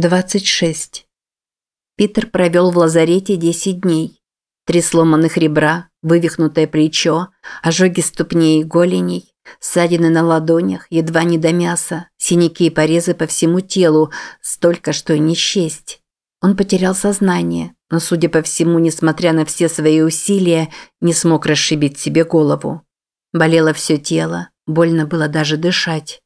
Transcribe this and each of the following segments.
26. Питер провел в лазарете 10 дней. Три сломанных ребра, вывихнутое плечо, ожоги ступней и голеней, ссадины на ладонях, едва не до мяса, синяки и порезы по всему телу, столько, что не счесть. Он потерял сознание, но, судя по всему, несмотря на все свои усилия, не смог расшибить себе голову. Болело все тело, больно было даже дышать.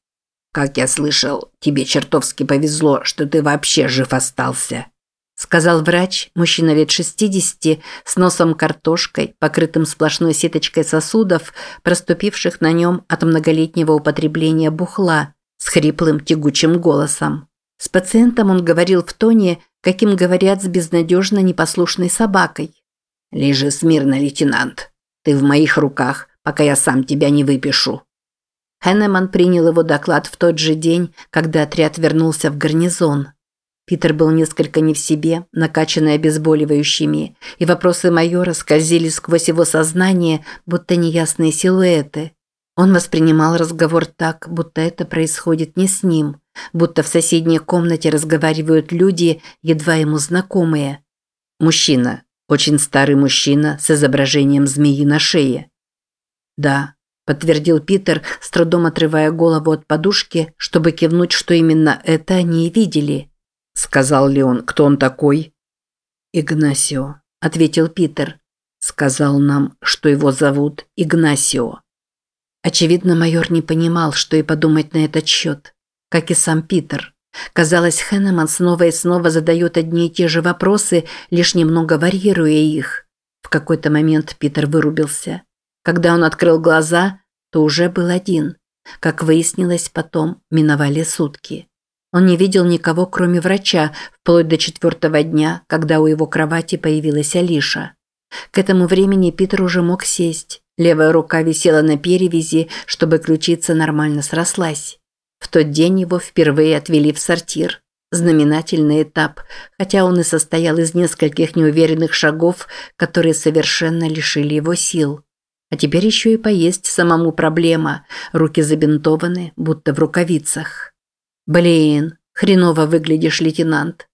«Как я слышал, тебе чертовски повезло, что ты вообще жив остался», сказал врач, мужчина лет 60, с носом картошкой, покрытым сплошной сеточкой сосудов, проступивших на нем от многолетнего употребления бухла, с хриплым тягучим голосом. С пациентом он говорил в тоне, каким говорят с безнадежно непослушной собакой. «Лежи смирно, лейтенант. Ты в моих руках, пока я сам тебя не выпишу». Хеннеман принял его доклад в тот же день, когда отряд вернулся в гарнизон. Питер был несколько не в себе, накачанный обезболивающими, и вопросы майора скользили сквозь его сознание, будто неясные силуэты. Он воспринимал разговор так, будто это происходит не с ним, будто в соседней комнате разговаривают люди, едва ему знакомые. Мужчина, очень старый мужчина с изображением змеи на шее. Да, подтвердил Питер, с трудом отрывая голову от подушки, чтобы кивнуть, что именно это они и видели. Сказал ли он, кто он такой? Игнасио, ответил Питер. Сказал нам, что его зовут Игнасио. Очевидно, майор не понимал, что и подумать на этот счет, как и сам Питер. Казалось, Хеннеман снова и снова задает одни и те же вопросы, лишь немного варьируя их. В какой-то момент Питер вырубился. Когда он открыл глаза, то уже был один. Как выяснилось потом, миновали сутки. Он не видел никого, кроме врача, вплоть до четвертого дня, когда у его кровати появилась Алиша. К этому времени Питер уже мог сесть. Левая рука висела на перевязи, чтобы ключица нормально срослась. В тот день его впервые отвели в сортир. Знаменательный этап, хотя он и состоял из нескольких неуверенных шагов, которые совершенно лишили его сил. А теперь еще и поесть самому проблема. Руки забинтованы, будто в рукавицах. Блин, хреново выглядишь, лейтенант.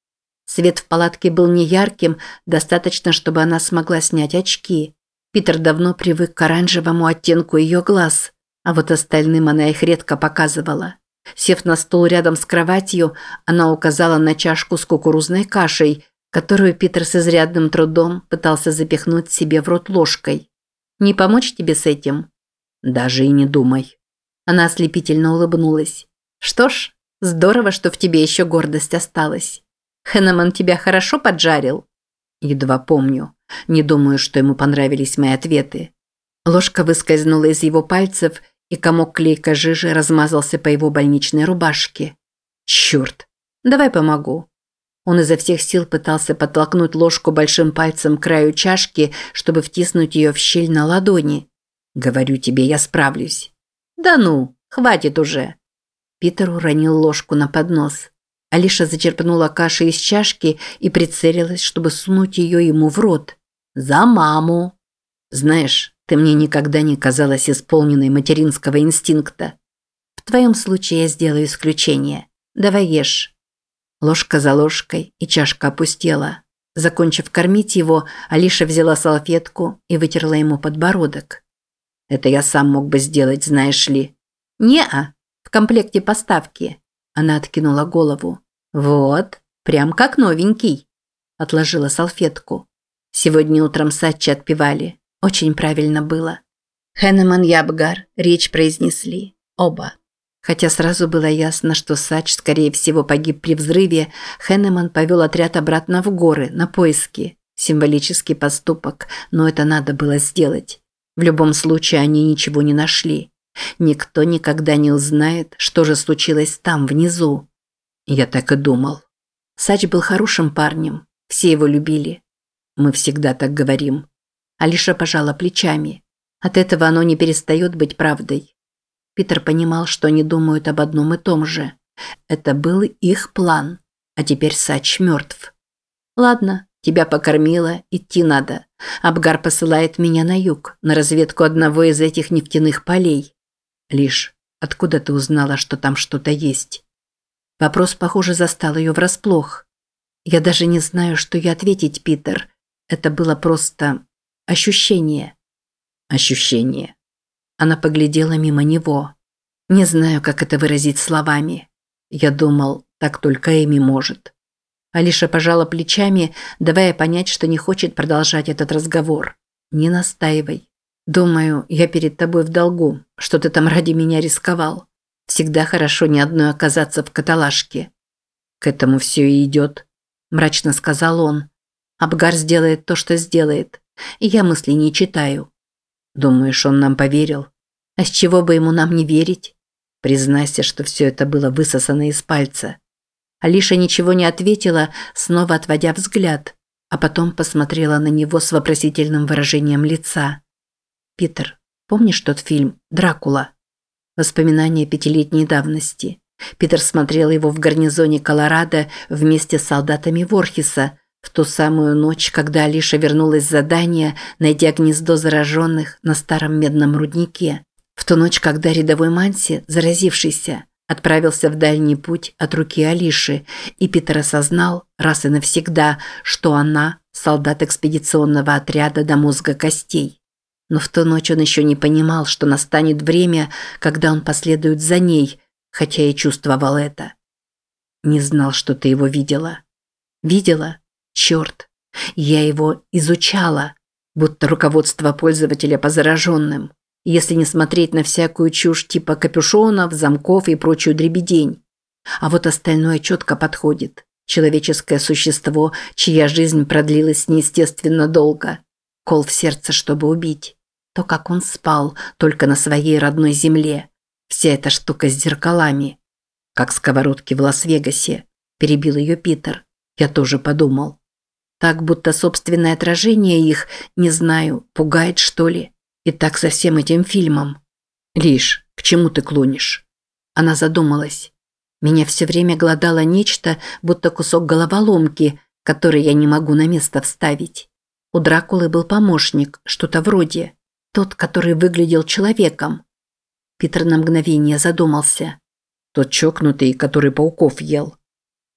Свет в палатке был неярким, достаточно, чтобы она смогла снять очки. Питер давно привык к оранжевому оттенку ее глаз, а вот остальным она их редко показывала. Сев на стул рядом с кроватью, она указала на чашку с кукурузной кашей, которую Питер с изрядным трудом пытался запихнуть себе в рот ложкой. Не помочь тебе с этим? Даже и не думай. Она ослепительно улыбнулась. Что ж, здорово, что в тебе еще гордость осталась. Хеннеман тебя хорошо поджарил? Едва помню. Не думаю, что ему понравились мои ответы. Ложка выскользнула из его пальцев, и комок клейкой жижи размазался по его больничной рубашке. Черт! Давай помогу. Он изо всех сил пытался подтолкнуть ложку большим пальцем к краю чашки, чтобы втиснуть ее в щель на ладони. «Говорю тебе, я справлюсь». «Да ну, хватит уже». Питер уронил ложку на поднос. Алиша зачерпнула каши из чашки и прицелилась, чтобы сунуть ее ему в рот. «За маму!» «Знаешь, ты мне никогда не казалась исполненной материнского инстинкта. В твоем случае я сделаю исключение. Давай ешь». Ложка за ложкой, и чашка опустела. Закончив кормить его, Алиша взяла салфетку и вытерла ему подбородок. «Это я сам мог бы сделать, знаешь ли». «Не-а, в комплекте поставки». Она откинула голову. «Вот, прям как новенький». Отложила салфетку. Сегодня утром Сатчи отпевали. Очень правильно было. Хеннеман и Абгар речь произнесли. Оба. Хотя сразу было ясно, что Сач, скорее всего, погиб при взрыве, Хеннеман повел отряд обратно в горы, на поиски. Символический поступок, но это надо было сделать. В любом случае они ничего не нашли. Никто никогда не узнает, что же случилось там, внизу. Я так и думал. Сач был хорошим парнем, все его любили. Мы всегда так говорим. Алиша пожала плечами. От этого оно не перестает быть правдой. Питер понимал, что они думают об одном и том же. Это был их план. А теперь Сач мертв. «Ладно, тебя покормила, идти надо. Абгар посылает меня на юг, на разведку одного из этих нефтяных полей. Лишь, откуда ты узнала, что там что-то есть?» Вопрос, похоже, застал ее врасплох. Я даже не знаю, что ей ответить, Питер. Это было просто ощущение. Ощущение. Она поглядела мимо него. Не знаю, как это выразить словами. Я думал, так только Эми может. Алиша пожала плечами, давая понять, что не хочет продолжать этот разговор. Не настаивай. Думаю, я перед тобой в долгу, что ты там ради меня рисковал. Всегда хорошо ни одной оказаться в каталажке. К этому все и идет, мрачно сказал он. Абгар сделает то, что сделает, и я мысли не читаю. Думаешь, он нам поверил? А с чего бы ему нам не верить? Признайся, что все это было высосано из пальца. Алиша ничего не ответила, снова отводя взгляд, а потом посмотрела на него с вопросительным выражением лица. «Питер, помнишь тот фильм «Дракула»?» Воспоминания пятилетней давности. Питер смотрел его в гарнизоне Колорадо вместе с солдатами Ворхиса в ту самую ночь, когда Алиша вернулась с задания, найдя гнездо зараженных на старом медном руднике. В ту ночь, когда рядовой Манси, заразившийся, отправился в дальний путь от руки Алиши, и Питер осознал раз и навсегда, что она – солдат экспедиционного отряда до мозга костей. Но в ту ночь он еще не понимал, что настанет время, когда он последует за ней, хотя и чувствовал это. Не знал, что ты его видела. Видела? Черт. Я его изучала, будто руководство пользователя по зараженным если не смотреть на всякую чушь типа капюшонов, замков и прочую дребедень. А вот остальное четко подходит. Человеческое существо, чья жизнь продлилась неестественно долго. Кол в сердце, чтобы убить. То, как он спал, только на своей родной земле. Вся эта штука с зеркалами. Как сковородки в Лас-Вегасе. Перебил ее Питер. Я тоже подумал. Так, будто собственное отражение их, не знаю, пугает, что ли. И так со всем этим фильмом. Лишь, к чему ты клонишь? Она задумалась. Меня все время глодало нечто, будто кусок головоломки, который я не могу на место вставить. У Дракулы был помощник, что-то вроде. Тот, который выглядел человеком. Питер на мгновение задумался. Тот чокнутый, который пауков ел.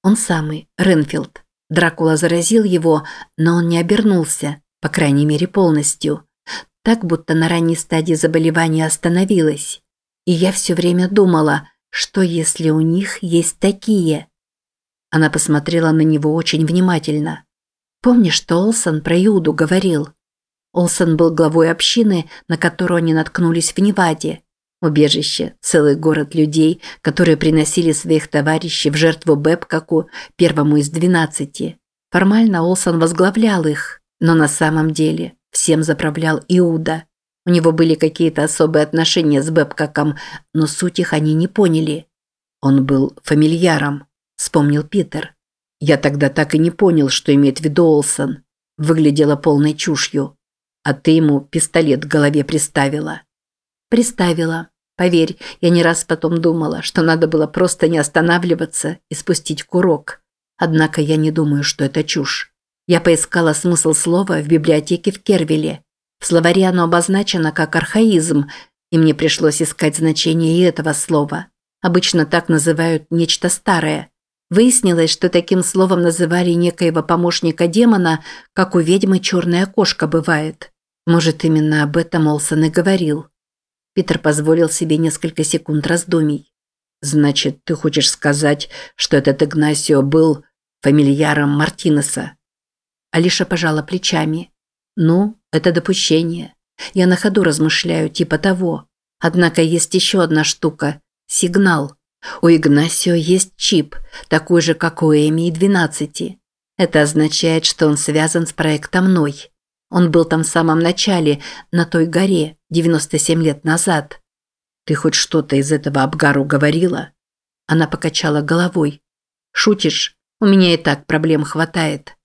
Он самый, Ренфилд. Дракула заразил его, но он не обернулся, по крайней мере полностью так будто на ранней стадии заболевания остановилась. И я все время думала, что если у них есть такие? Она посмотрела на него очень внимательно. Помнишь, что Олсон про Иуду говорил? Олсон был главой общины, на которую они наткнулись в Неваде. Убежище, целый город людей, которые приносили своих товарищей в жертву Бэбкаку, первому из двенадцати. Формально Олсон возглавлял их, но на самом деле Всем заправлял Иуда. У него были какие-то особые отношения с Бэбкаком, но суть их они не поняли. Он был фамильяром, вспомнил Питер. Я тогда так и не понял, что имеет в виду Олсон. Выглядела полной чушью. А ты ему пистолет к голове приставила. Приставила. Поверь, я не раз потом думала, что надо было просто не останавливаться и спустить курок. Однако я не думаю, что это чушь. Я поискала смысл слова в библиотеке в Кервиле. В словаре оно обозначено как архаизм, и мне пришлось искать значение и этого слова. Обычно так называют нечто старое. Выяснилось, что таким словом называли некоего помощника демона, как у ведьмы черная кошка бывает. Может, именно об этом Олсон и говорил. Питер позволил себе несколько секунд раздумий. «Значит, ты хочешь сказать, что этот Игнасио был фамильяром Мартинеса?» Алиша пожала плечами. «Ну, это допущение. Я на ходу размышляю, типа того. Однако есть еще одна штука – сигнал. У Игнасио есть чип, такой же, как у Эми и 12. Это означает, что он связан с проектом Ной. Он был там в самом начале, на той горе, 97 лет назад. Ты хоть что-то из этого Абгару говорила?» Она покачала головой. «Шутишь? У меня и так проблем хватает.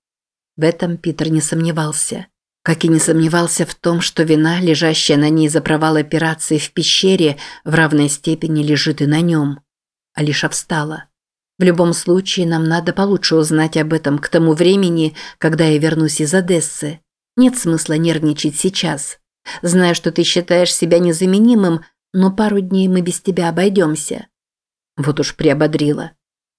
В этом Питер не сомневался. Как и не сомневался в том, что вина, лежащая на ней за провал операции в пещере, в равной степени лежит и на нем. Алиша встала. В любом случае, нам надо получше узнать об этом к тому времени, когда я вернусь из Одессы. Нет смысла нервничать сейчас. Знаю, что ты считаешь себя незаменимым, но пару дней мы без тебя обойдемся. Вот уж приободрила.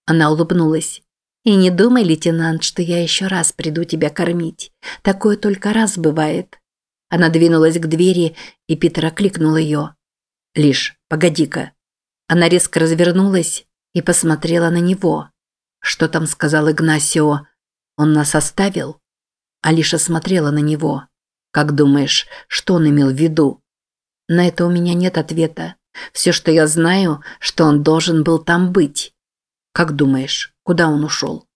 Она улыбнулась. «И не думай, лейтенант, что я еще раз приду тебя кормить. Такое только раз бывает». Она двинулась к двери, и Питер окликнул ее. «Лишь, погоди-ка». Она резко развернулась и посмотрела на него. Что там сказал Игнасио? Он нас оставил? Алиша смотрела на него. Как думаешь, что он имел в виду? На это у меня нет ответа. Все, что я знаю, что он должен был там быть. Как думаешь, куда он ушел?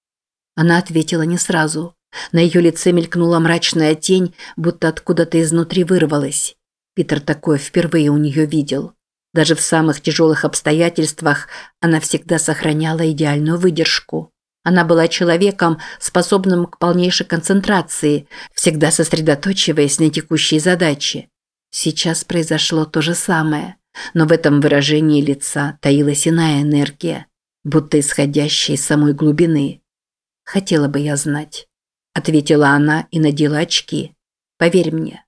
Она ответила не сразу. На ее лице мелькнула мрачная тень, будто откуда-то изнутри вырвалась. Питер такое впервые у нее видел. Даже в самых тяжелых обстоятельствах она всегда сохраняла идеальную выдержку. Она была человеком, способным к полнейшей концентрации, всегда сосредоточиваясь на текущей задаче. Сейчас произошло то же самое, но в этом выражении лица таилась иная энергия, будто исходящая из самой глубины. «Хотела бы я знать», – ответила она и надела очки. «Поверь мне».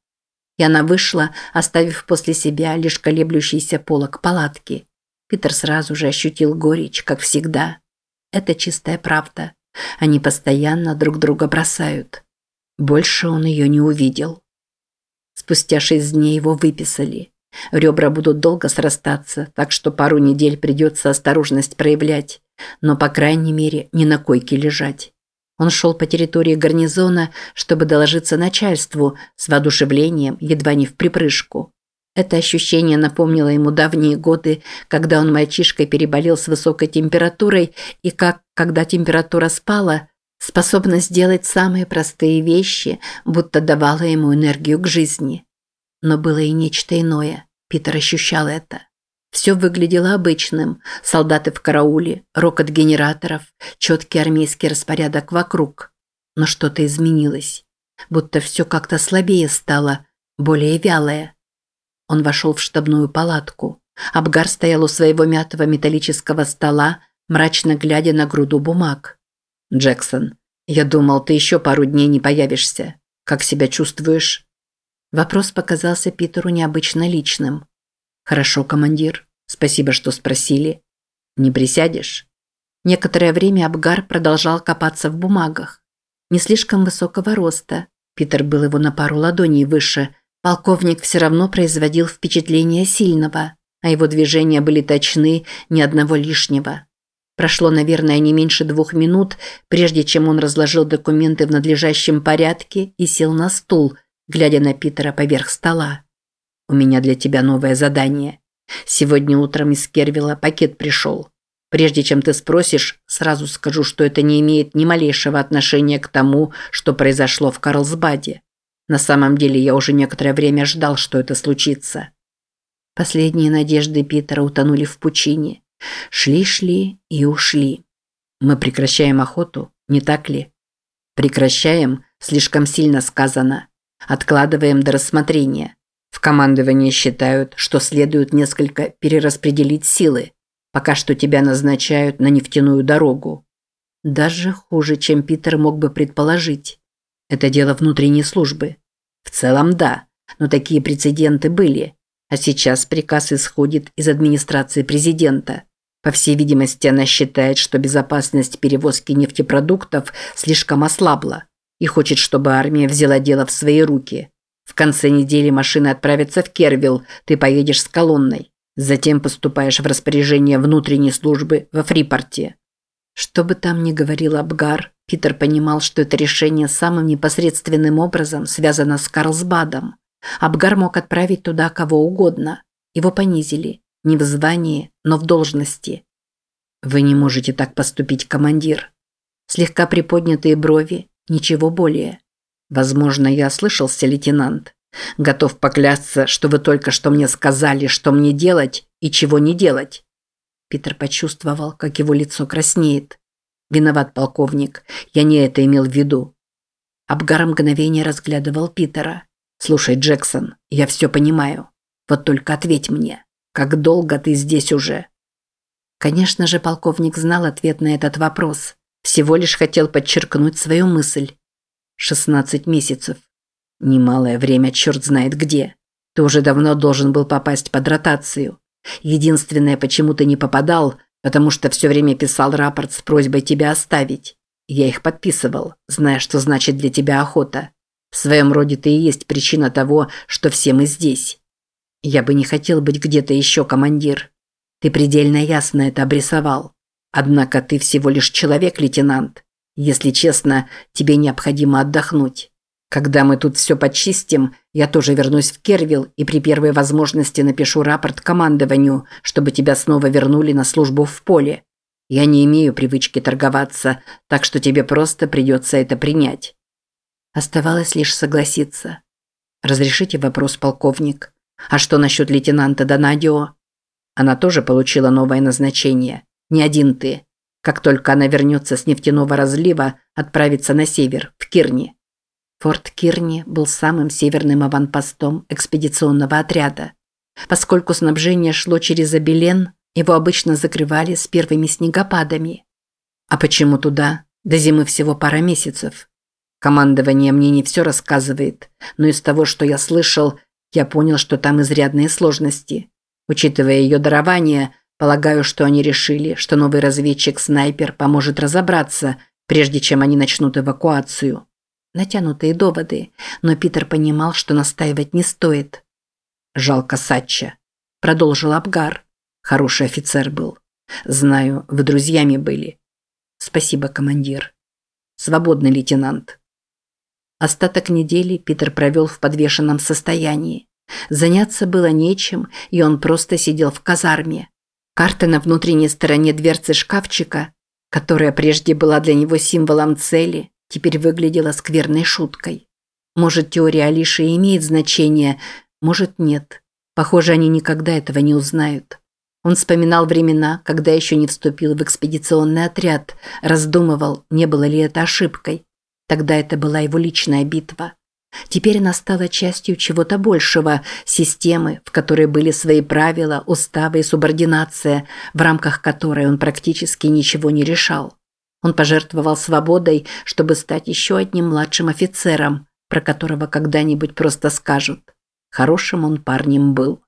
И она вышла, оставив после себя лишь колеблющийся полок палатки. Питер сразу же ощутил горечь, как всегда. Это чистая правда. Они постоянно друг друга бросают. Больше он ее не увидел. Спустя шесть дней его выписали. Ребра будут долго срастаться, так что пару недель придется осторожность проявлять, но, по крайней мере, не на койке лежать. Он шел по территории гарнизона, чтобы доложиться начальству, с воодушевлением, едва не в припрыжку. Это ощущение напомнило ему давние годы, когда он мальчишкой переболел с высокой температурой и как, когда температура спала, способность сделать самые простые вещи, будто давала ему энергию к жизни. Но было и нечто иное. Питер ощущал это. Все выглядело обычным. Солдаты в карауле, рокот генераторов, четкий армейский распорядок вокруг. Но что-то изменилось. Будто все как-то слабее стало, более вялое. Он вошел в штабную палатку. Абгар стоял у своего мятого металлического стола, мрачно глядя на груду бумаг. «Джексон, я думал, ты еще пару дней не появишься. Как себя чувствуешь?» Вопрос показался Питеру необычно личным. «Хорошо, командир. Спасибо, что спросили. Не присядешь?» Некоторое время Абгар продолжал копаться в бумагах. Не слишком высокого роста. Питер был его на пару ладоней выше – Полковник все равно производил впечатление сильного, а его движения были точны, ни одного лишнего. Прошло, наверное, не меньше двух минут, прежде чем он разложил документы в надлежащем порядке и сел на стул, глядя на Питера поверх стола. «У меня для тебя новое задание. Сегодня утром из Кервилла пакет пришел. Прежде чем ты спросишь, сразу скажу, что это не имеет ни малейшего отношения к тому, что произошло в Карлсбаде. На самом деле я уже некоторое время ждал, что это случится. Последние надежды Питера утонули в пучине. Шли-шли и ушли. Мы прекращаем охоту, не так ли? Прекращаем, слишком сильно сказано. Откладываем до рассмотрения. В командовании считают, что следует несколько перераспределить силы. Пока что тебя назначают на нефтяную дорогу. Даже хуже, чем Питер мог бы предположить. Это дело внутренней службы. В целом да, но такие прецеденты были. А сейчас приказ исходит из администрации президента. По всей видимости, она считает, что безопасность перевозки нефтепродуктов слишком ослабла и хочет, чтобы армия взяла дело в свои руки. В конце недели машины отправятся в Кервилл, ты поедешь с колонной. Затем поступаешь в распоряжение внутренней службы во Фрипорте. Что бы там ни говорил Абгар, Питер понимал, что это решение самым непосредственным образом связано с Карлсбадом. Абгар мог отправить туда кого угодно. Его понизили. Не в звании, но в должности. «Вы не можете так поступить, командир». Слегка приподнятые брови, ничего более. «Возможно, я ослышался, лейтенант. Готов поклясться, что вы только что мне сказали, что мне делать и чего не делать». Питер почувствовал, как его лицо краснеет. «Виноват, полковник. Я не это имел в виду». Абгар мгновение разглядывал Питера. «Слушай, Джексон, я все понимаю. Вот только ответь мне. Как долго ты здесь уже?» Конечно же, полковник знал ответ на этот вопрос. Всего лишь хотел подчеркнуть свою мысль. «Шестнадцать месяцев. Немалое время, черт знает где. Ты уже давно должен был попасть под ротацию. Единственное, почему ты не попадал, потому что все время писал рапорт с просьбой тебя оставить. Я их подписывал, зная, что значит для тебя охота. В своем роде ты и есть причина того, что все мы здесь. Я бы не хотел быть где-то еще, командир. Ты предельно ясно это обрисовал. Однако ты всего лишь человек, лейтенант. Если честно, тебе необходимо отдохнуть. Когда мы тут все почистим, я тоже вернусь в Кервилл и при первой возможности напишу рапорт командованию, чтобы тебя снова вернули на службу в поле. Я не имею привычки торговаться, так что тебе просто придется это принять. Оставалось лишь согласиться. Разрешите вопрос, полковник. А что насчет лейтенанта Донадио? Она тоже получила новое назначение. Не один ты. Как только она вернется с нефтяного разлива, отправится на север, в Кирни. Форт Кирни был самым северным аванпостом экспедиционного отряда. Поскольку снабжение шло через Абелен, его обычно закрывали с первыми снегопадами. А почему туда? До зимы всего пара месяцев. Командование мне не все рассказывает, но из того, что я слышал, я понял, что там изрядные сложности. Учитывая ее дарование, полагаю, что они решили, что новый разведчик-снайпер поможет разобраться, прежде чем они начнут эвакуацию. Натянутые доводы, но Питер понимал, что настаивать не стоит. «Жалко Сатча», – продолжил Абгар. «Хороший офицер был. Знаю, вы друзьями были». «Спасибо, командир». «Свободный лейтенант». Остаток недели Питер провел в подвешенном состоянии. Заняться было нечем, и он просто сидел в казарме. Карта на внутренней стороне дверцы шкафчика, которая прежде была для него символом цели, теперь выглядела скверной шуткой. Может, теория Алиши имеет значение, может, нет. Похоже, они никогда этого не узнают. Он вспоминал времена, когда еще не вступил в экспедиционный отряд, раздумывал, не было ли это ошибкой. Тогда это была его личная битва. Теперь она стала частью чего-то большего, системы, в которой были свои правила, уставы и субординация, в рамках которой он практически ничего не решал. Он пожертвовал свободой, чтобы стать еще одним младшим офицером, про которого когда-нибудь просто скажут. Хорошим он парнем был.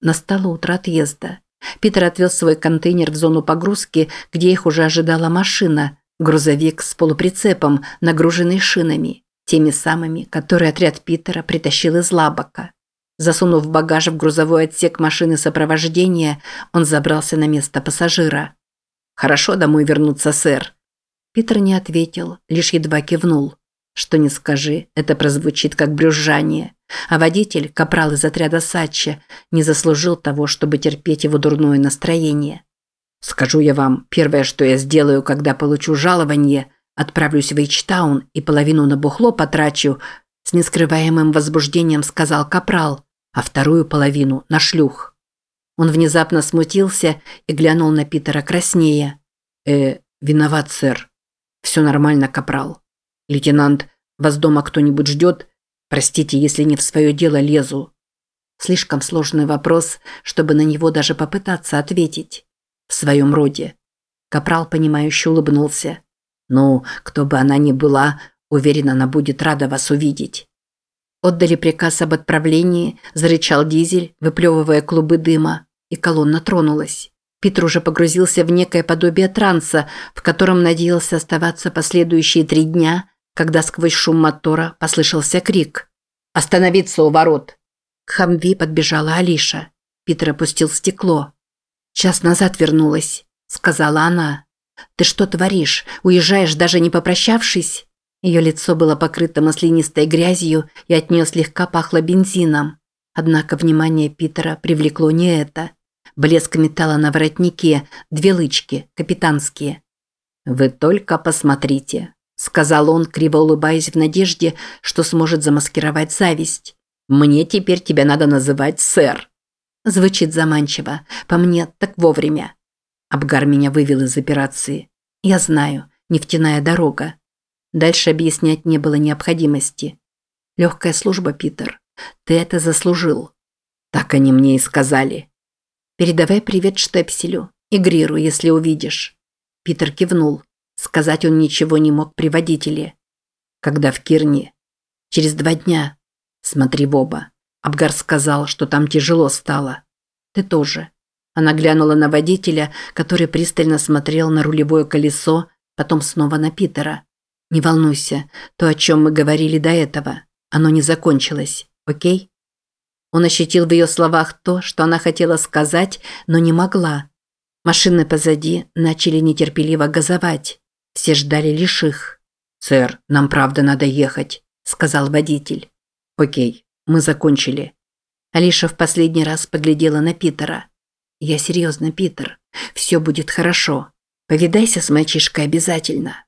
Настало утро отъезда. Питер отвез свой контейнер в зону погрузки, где их уже ожидала машина, грузовик с полуприцепом, нагруженный шинами, теми самыми, которые отряд Питера притащил из Лабака. Засунув багаж в грузовой отсек машины сопровождения, он забрался на место пассажира. «Хорошо домой вернуться, сэр». Питер не ответил, лишь едва кивнул. Что не скажи, это прозвучит как брюзжание. А водитель, капрал из отряда Сача, не заслужил того, чтобы терпеть его дурное настроение. «Скажу я вам, первое, что я сделаю, когда получу жалование, отправлюсь в Эйчтаун и половину на бухло потрачу», с нескрываемым возбуждением сказал капрал, а вторую половину на шлюх. Он внезапно смутился и глянул на Питера краснее. «Э, виноват, сэр. Все нормально, капрал. Лейтенант, вас дома кто-нибудь ждет? Простите, если не в свое дело лезу». Слишком сложный вопрос, чтобы на него даже попытаться ответить. В своем роде. Капрал, понимающе улыбнулся. «Ну, кто бы она ни была, уверен, она будет рада вас увидеть». Отдали приказ об отправлении, зарычал дизель, выплевывая клубы дыма и колонна тронулась. Питер уже погрузился в некое подобие транса, в котором надеялся оставаться последующие три дня, когда сквозь шум мотора послышался крик. «Остановиться у ворот!» К Хамви подбежала Алиша. Питер опустил стекло. «Час назад вернулась», – сказала она. «Ты что творишь? Уезжаешь, даже не попрощавшись?» Ее лицо было покрыто маслянистой грязью, и от нее слегка пахло бензином. Однако внимание Питера привлекло не это – Блеск металла на воротнике, две лычки, капитанские. «Вы только посмотрите», – сказал он, криво улыбаясь в надежде, что сможет замаскировать зависть. «Мне теперь тебя надо называть сэр». Звучит заманчиво. По мне, так вовремя. Абгар меня вывел из операции. Я знаю, нефтяная дорога. Дальше объяснять не было необходимости. Легкая служба, Питер. Ты это заслужил. Так они мне и сказали. Передавай привет Штепселю. Игриру, если увидишь». Питер кивнул. Сказать он ничего не мог при водителе. «Когда в Кирне?» «Через два дня. Смотри в оба. Абгар сказал, что там тяжело стало. Ты тоже. Она глянула на водителя, который пристально смотрел на рулевое колесо, потом снова на Питера. «Не волнуйся, то, о чем мы говорили до этого, оно не закончилось, окей?» Он ощутил в ее словах то, что она хотела сказать, но не могла. Машины позади начали нетерпеливо газовать. Все ждали лишь их. «Сэр, нам правда надо ехать», – сказал водитель. «Окей, мы закончили». Алиша в последний раз поглядела на Питера. «Я серьезно, Питер. Все будет хорошо. Повидайся с мальчишкой обязательно».